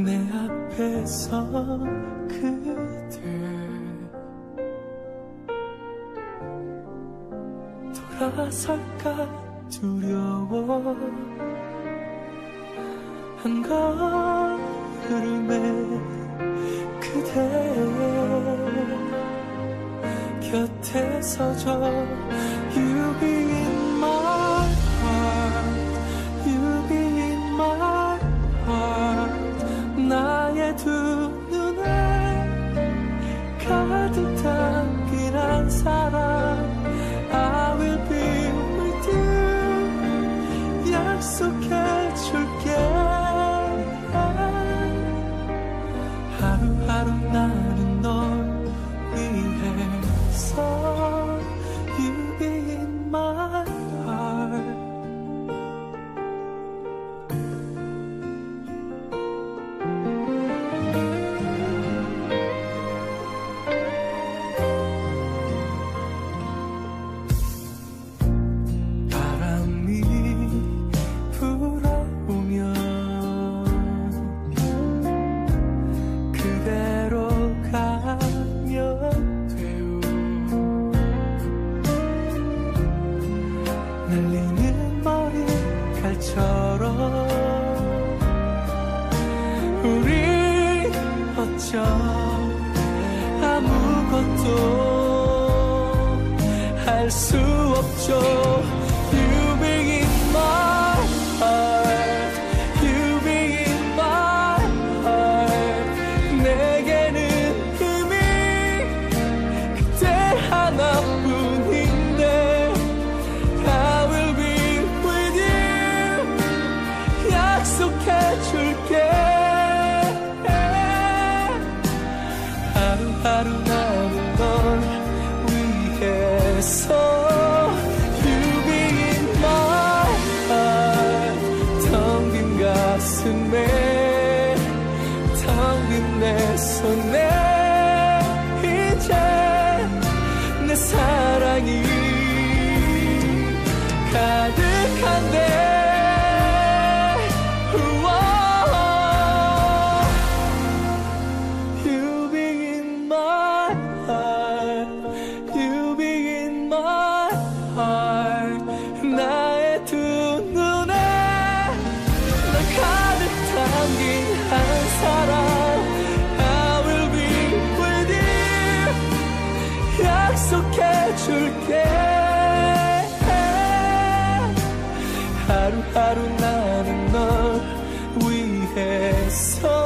내 앞에서 그들 돌아설까 두려워. 한 걸음에 그대 곁에 서줘 유비 so okay. 날리는 머리칼처럼. 우리 어쩜 아무것도 할 수 없죠. so now 줄게. 하루하루 나는 널 위해서.